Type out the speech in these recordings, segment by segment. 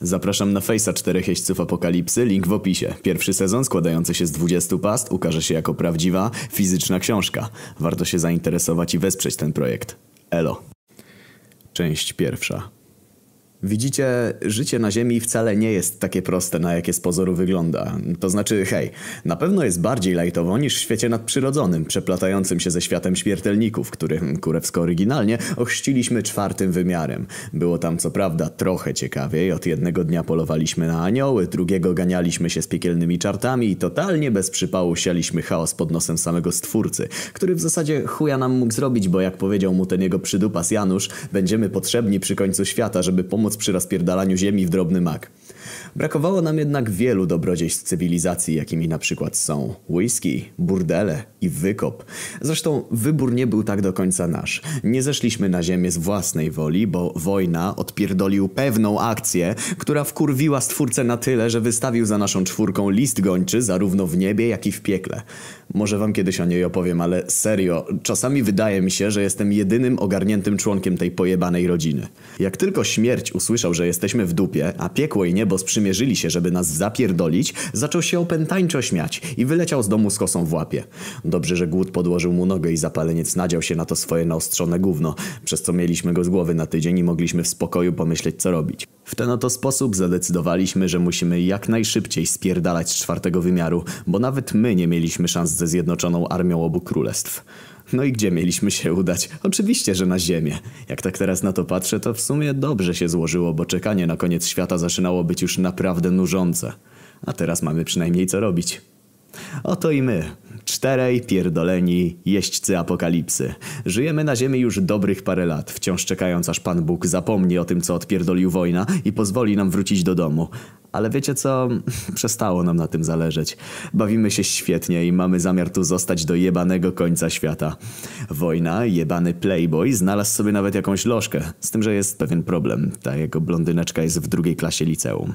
Zapraszam na Face'a czterech jeźdźców apokalipsy, link w opisie. Pierwszy sezon składający się z 20 past ukaże się jako prawdziwa, fizyczna książka. Warto się zainteresować i wesprzeć ten projekt. Elo. Część pierwsza. Widzicie, życie na Ziemi wcale nie jest takie proste, na jakie z pozoru wygląda. To znaczy, hej, na pewno jest bardziej lajtowo niż w świecie nadprzyrodzonym, przeplatającym się ze światem śmiertelników, który, kurewsko oryginalnie, ochrzciliśmy czwartym wymiarem. Było tam co prawda trochę ciekawiej, od jednego dnia polowaliśmy na anioły, drugiego ganialiśmy się z piekielnymi czartami i totalnie bez przypału sialiśmy chaos pod nosem samego Stwórcy, który w zasadzie chuja nam mógł zrobić, bo jak powiedział mu ten jego przydupas Janusz, będziemy potrzebni przy końcu świata, żeby pomóc przy rozpierdalaniu ziemi w drobny mak. Brakowało nam jednak wielu dobrodziejstw cywilizacji, jakimi na przykład są whisky, burdele i wykop. Zresztą wybór nie był tak do końca nasz. Nie zeszliśmy na ziemię z własnej woli, bo wojna odpierdolił pewną akcję, która wkurwiła stwórcę na tyle, że wystawił za naszą czwórką list gończy zarówno w niebie, jak i w piekle. Może wam kiedyś o niej opowiem, ale serio, czasami wydaje mi się, że jestem jedynym ogarniętym członkiem tej pojebanej rodziny. Jak tylko śmierć usłyszał, że jesteśmy w dupie, a piekło i niebo sprzymierzyli się, żeby nas zapierdolić, zaczął się opętańczo śmiać i wyleciał z domu z kosą w łapie. Dobrze, że głód podłożył mu nogę i zapaleniec nadział się na to swoje naostrzone gówno, przez co mieliśmy go z głowy na tydzień i mogliśmy w spokoju pomyśleć co robić. W ten oto sposób zadecydowaliśmy, że musimy jak najszybciej spierdalać z czwartego wymiaru, bo nawet my nie mieliśmy szans ze zjednoczoną armią obu królestw. No i gdzie mieliśmy się udać? Oczywiście, że na Ziemię. Jak tak teraz na to patrzę, to w sumie dobrze się złożyło, bo czekanie na koniec świata zaczynało być już naprawdę nużące. A teraz mamy przynajmniej co robić. Oto i my, czterej pierdoleni jeźdźcy apokalipsy. Żyjemy na ziemi już dobrych parę lat, wciąż czekając aż Pan Bóg zapomni o tym, co odpierdolił wojna i pozwoli nam wrócić do domu. Ale wiecie co? Przestało nam na tym zależeć. Bawimy się świetnie i mamy zamiar tu zostać do jebanego końca świata. Wojna, jebany playboy, znalazł sobie nawet jakąś lożkę. Z tym, że jest pewien problem. Ta jego blondyneczka jest w drugiej klasie liceum.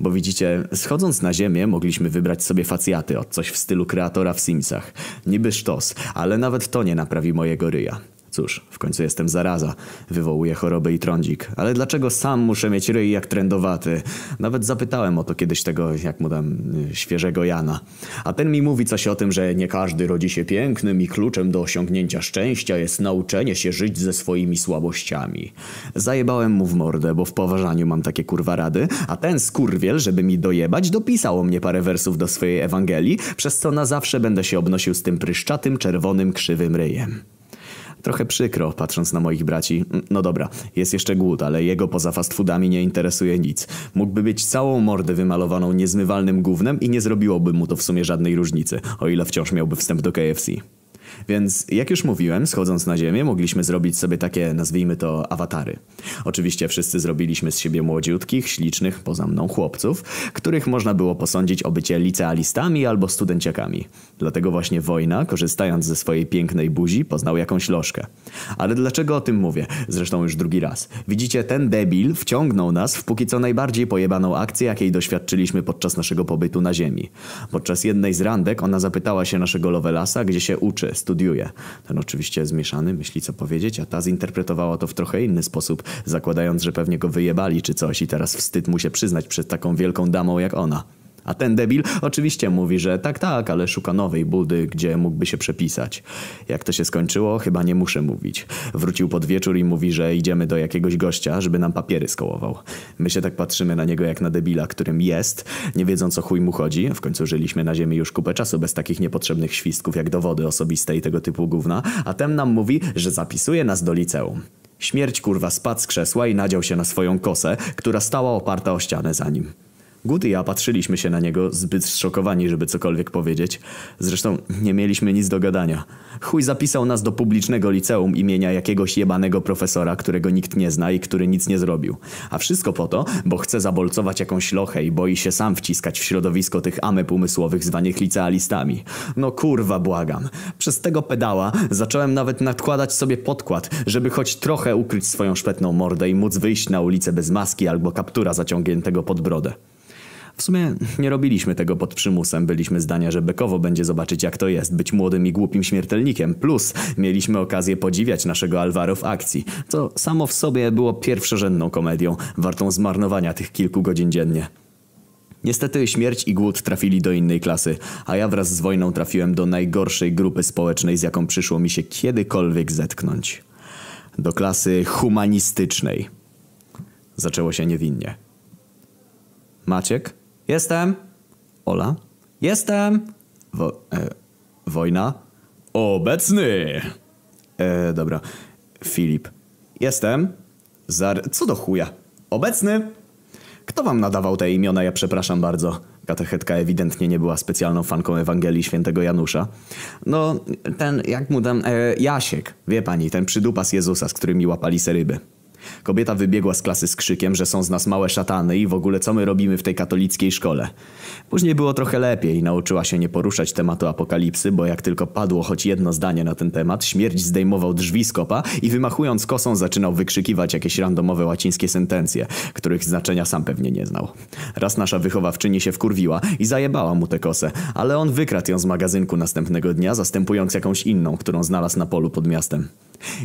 Bo widzicie, schodząc na ziemię mogliśmy wybrać sobie facjaty od coś w stylu kreatora w Simsach. Niby sztos, ale nawet to nie naprawi mojego ryja. Cóż, w końcu jestem zaraza. Wywołuję chorobę i trądzik. Ale dlaczego sam muszę mieć ryj jak trendowaty? Nawet zapytałem o to kiedyś tego, jak mu dam, y, świeżego Jana. A ten mi mówi coś o tym, że nie każdy rodzi się pięknym i kluczem do osiągnięcia szczęścia jest nauczenie się żyć ze swoimi słabościami. Zajebałem mu w mordę, bo w poważaniu mam takie kurwa rady, a ten skurwiel, żeby mi dojebać, dopisał o mnie parę wersów do swojej Ewangelii, przez co na zawsze będę się obnosił z tym pryszczatym, czerwonym, krzywym ryjem. Trochę przykro, patrząc na moich braci. No dobra, jest jeszcze głód, ale jego poza fast foodami nie interesuje nic. Mógłby być całą mordę wymalowaną niezmywalnym gównem i nie zrobiłoby mu to w sumie żadnej różnicy, o ile wciąż miałby wstęp do KFC. Więc jak już mówiłem, schodząc na ziemię, mogliśmy zrobić sobie takie, nazwijmy to, awatary. Oczywiście wszyscy zrobiliśmy z siebie młodziutkich, ślicznych, poza mną chłopców, których można było posądzić o bycie licealistami albo studenciakami. Dlatego właśnie wojna, korzystając ze swojej pięknej buzi, poznał jakąś lożkę. Ale dlaczego o tym mówię? Zresztą już drugi raz. Widzicie, ten debil wciągnął nas w póki co najbardziej pojebaną akcję, jakiej doświadczyliśmy podczas naszego pobytu na ziemi. Podczas jednej z randek ona zapytała się naszego Lovelasa, gdzie się uczy, studiuje. Ten oczywiście zmieszany, myśli co powiedzieć, a ta zinterpretowała to w trochę inny sposób, zakładając, że pewnie go wyjebali czy coś i teraz wstyd mu się przyznać przed taką wielką damą jak ona. A ten debil oczywiście mówi, że tak, tak, ale szuka nowej budy, gdzie mógłby się przepisać. Jak to się skończyło, chyba nie muszę mówić. Wrócił pod wieczór i mówi, że idziemy do jakiegoś gościa, żeby nam papiery skołował. My się tak patrzymy na niego jak na debila, którym jest, nie wiedząc o chuj mu chodzi. W końcu żyliśmy na ziemi już kupę czasu bez takich niepotrzebnych świstków jak dowody osobiste i tego typu gówna, a ten nam mówi, że zapisuje nas do liceum. Śmierć kurwa spadł z krzesła i nadział się na swoją kosę, która stała oparta o ścianę za nim. Good i ja patrzyliśmy się na niego zbyt zszokowani, żeby cokolwiek powiedzieć. Zresztą nie mieliśmy nic do gadania. Chuj zapisał nas do publicznego liceum imienia jakiegoś jebanego profesora, którego nikt nie zna i który nic nie zrobił. A wszystko po to, bo chce zabolcować jakąś lochę i boi się sam wciskać w środowisko tych ameb umysłowych zwanych licealistami. No kurwa, błagam. Przez tego pedała zacząłem nawet nadkładać sobie podkład, żeby choć trochę ukryć swoją szpetną mordę i móc wyjść na ulicę bez maski albo kaptura zaciągniętego pod brodę. W sumie nie robiliśmy tego pod przymusem, byliśmy zdania, że bekowo będzie zobaczyć jak to jest być młodym i głupim śmiertelnikiem, plus mieliśmy okazję podziwiać naszego Alvaro w akcji, co samo w sobie było pierwszorzędną komedią, wartą zmarnowania tych kilku godzin dziennie. Niestety śmierć i głód trafili do innej klasy, a ja wraz z wojną trafiłem do najgorszej grupy społecznej, z jaką przyszło mi się kiedykolwiek zetknąć. Do klasy humanistycznej. Zaczęło się niewinnie. Maciek? Jestem. Ola? Jestem. Wo e, wojna? Obecny! E, dobra. Filip. Jestem. Zar... Co do chuja? Obecny! Kto wam nadawał te imiona? Ja przepraszam bardzo. Katechetka ewidentnie nie była specjalną fanką Ewangelii Świętego Janusza. No, ten, jak mu tam, e, Jasiek, wie pani, ten przydupas Jezusa, z którymi łapali se ryby. Kobieta wybiegła z klasy z krzykiem, że są z nas małe szatany i w ogóle co my robimy w tej katolickiej szkole. Później było trochę lepiej, nauczyła się nie poruszać tematu apokalipsy, bo jak tylko padło choć jedno zdanie na ten temat, śmierć zdejmował drzwi z kopa i wymachując kosą zaczynał wykrzykiwać jakieś randomowe łacińskie sentencje, których znaczenia sam pewnie nie znał. Raz nasza wychowawczyni się wkurwiła i zajebała mu tę kosę, ale on wykradł ją z magazynku następnego dnia, zastępując jakąś inną, którą znalazł na polu pod miastem.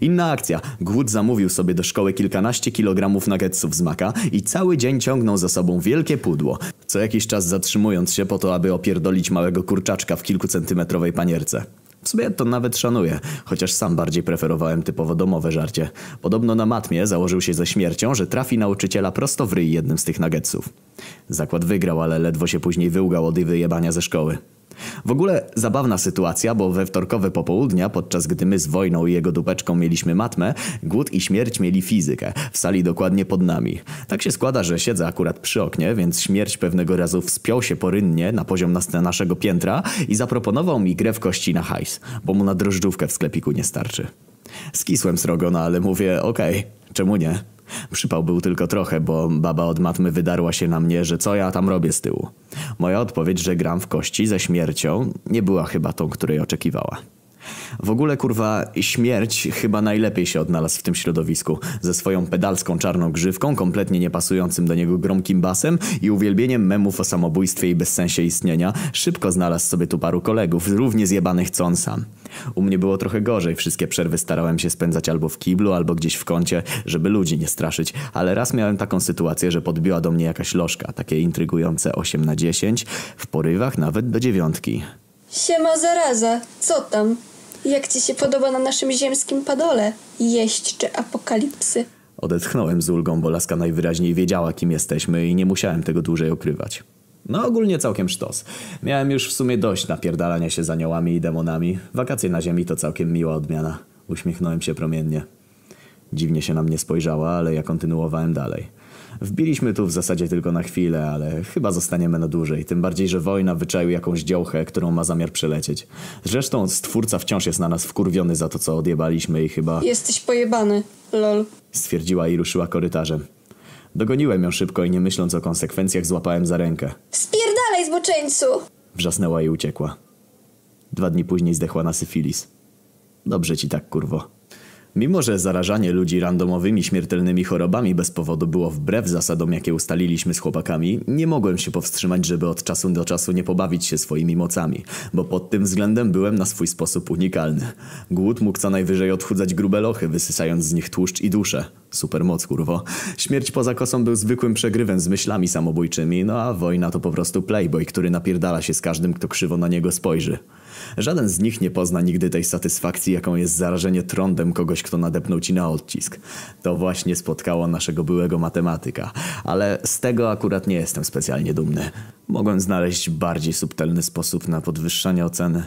Inna akcja. Głód zamówił sobie do szkoły kilkanaście kilogramów nuggetsów z maka i cały dzień ciągnął za sobą wielkie pudło, co jakiś czas zatrzymując się po to, aby opierdolić małego kurczaczka w kilkucentymetrowej panierce. W sumie to nawet szanuję, chociaż sam bardziej preferowałem typowo domowe żarcie. Podobno na matmie założył się ze śmiercią, że trafi nauczyciela prosto w ryj jednym z tych nuggetsów. Zakład wygrał, ale ledwo się później wyłgał od wyjebania ze szkoły. W ogóle zabawna sytuacja, bo we wtorkowe popołudnia, podczas gdy my z wojną i jego dupeczką mieliśmy matmę, głód i śmierć mieli fizykę, w sali dokładnie pod nami. Tak się składa, że siedzę akurat przy oknie, więc śmierć pewnego razu wspiął się porynnie na poziom nas naszego piętra i zaproponował mi grę w kości na hajs, bo mu na drożdżówkę w sklepiku nie starczy. Skisłem srogo, no ale mówię, okej, okay, czemu nie? Przypał był tylko trochę, bo baba od matmy wydarła się na mnie, że co ja tam robię z tyłu. Moja odpowiedź, że gram w kości ze śmiercią, nie była chyba tą, której oczekiwała. W ogóle kurwa śmierć chyba najlepiej się odnalazł w tym środowisku. Ze swoją pedalską czarną grzywką, kompletnie niepasującym do niego gromkim basem i uwielbieniem memów o samobójstwie i bezsensie istnienia, szybko znalazł sobie tu paru kolegów, równie zjebanych co on sam. U mnie było trochę gorzej, wszystkie przerwy starałem się spędzać albo w kiblu, albo gdzieś w kącie, żeby ludzi nie straszyć, ale raz miałem taką sytuację, że podbiła do mnie jakaś lożka, takie intrygujące 8 na 10, w porywach nawet do dziewiątki. Siema zaraza, co tam? Jak ci się podoba na naszym ziemskim padole? Jeść czy apokalipsy? Odetchnąłem z ulgą, bo laska najwyraźniej wiedziała, kim jesteśmy i nie musiałem tego dłużej ukrywać. No ogólnie całkiem sztos. Miałem już w sumie dość napierdalania się z aniołami i demonami. Wakacje na ziemi to całkiem miła odmiana. Uśmiechnąłem się promiennie. Dziwnie się na mnie spojrzała, ale ja kontynuowałem dalej. Wbiliśmy tu w zasadzie tylko na chwilę, ale chyba zostaniemy na dłużej. Tym bardziej, że wojna wyczaił jakąś działchę, którą ma zamiar przelecieć. Zresztą stwórca wciąż jest na nas wkurwiony za to, co odjebaliśmy i chyba... Jesteś pojebany, lol. Stwierdziła i ruszyła korytarzem. Dogoniłem ją szybko i nie myśląc o konsekwencjach złapałem za rękę. Spierdalaj, zboczeńcu! Wrzasnęła i uciekła. Dwa dni później zdechła na syfilis. Dobrze ci tak, kurwo. Mimo, że zarażanie ludzi randomowymi śmiertelnymi chorobami bez powodu było wbrew zasadom, jakie ustaliliśmy z chłopakami, nie mogłem się powstrzymać, żeby od czasu do czasu nie pobawić się swoimi mocami, bo pod tym względem byłem na swój sposób unikalny. Głód mógł co najwyżej odchudzać grube lochy, wysysając z nich tłuszcz i duszę. Super moc, kurwo. Śmierć poza kosą był zwykłym przegrywem z myślami samobójczymi, no a wojna to po prostu playboy, który napierdala się z każdym, kto krzywo na niego spojrzy. Żaden z nich nie pozna nigdy tej satysfakcji, jaką jest zarażenie trądem kogoś, kto nadepnął ci na odcisk. To właśnie spotkało naszego byłego matematyka, ale z tego akurat nie jestem specjalnie dumny. Mogłem znaleźć bardziej subtelny sposób na podwyższanie oceny.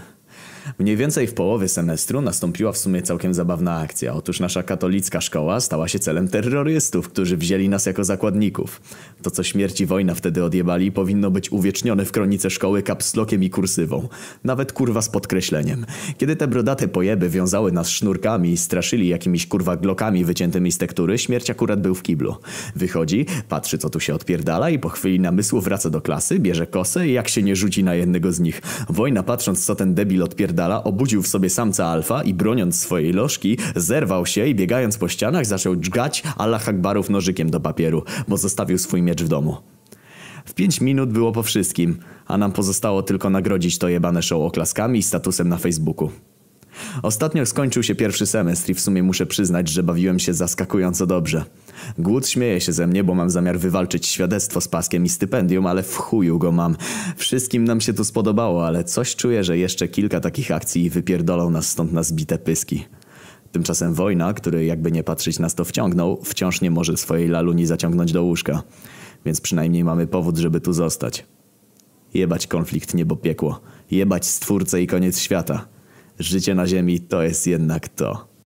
Mniej więcej w połowie semestru nastąpiła w sumie całkiem zabawna akcja. Otóż nasza katolicka szkoła stała się celem terrorystów, którzy wzięli nas jako zakładników. To, co śmierci wojna wtedy odjebali, powinno być uwiecznione w kronice szkoły kapslokiem i kursywą. Nawet kurwa z podkreśleniem. Kiedy te brodate pojeby wiązały nas sznurkami i straszyli jakimiś kurwa glokami wyciętymi z tektury, śmierć akurat był w kiblu. Wychodzi, patrzy co tu się odpierdala i po chwili namysłu wraca do klasy, bierze kosę i jak się nie rzuci na jednego z nich. Wojna patrząc co ten debil odpierdala Dala obudził w sobie samca alfa i broniąc swojej lożki, zerwał się i biegając po ścianach zaczął dżgać Allah Akbarów nożykiem do papieru, bo zostawił swój miecz w domu. W pięć minut było po wszystkim, a nam pozostało tylko nagrodzić to jebane show oklaskami i statusem na Facebooku. Ostatnio skończył się pierwszy semestr i w sumie muszę przyznać, że bawiłem się zaskakująco dobrze. Głód śmieje się ze mnie, bo mam zamiar wywalczyć świadectwo z paskiem i stypendium, ale w chuju go mam. Wszystkim nam się to spodobało, ale coś czuję, że jeszcze kilka takich akcji wypierdolą nas stąd na zbite pyski. Tymczasem wojna, który jakby nie patrzeć nas to wciągnął, wciąż nie może swojej laluni zaciągnąć do łóżka. Więc przynajmniej mamy powód, żeby tu zostać. Jebać konflikt niebo piekło. Jebać stwórcę i koniec świata. Życie na ziemi to jest jednak to.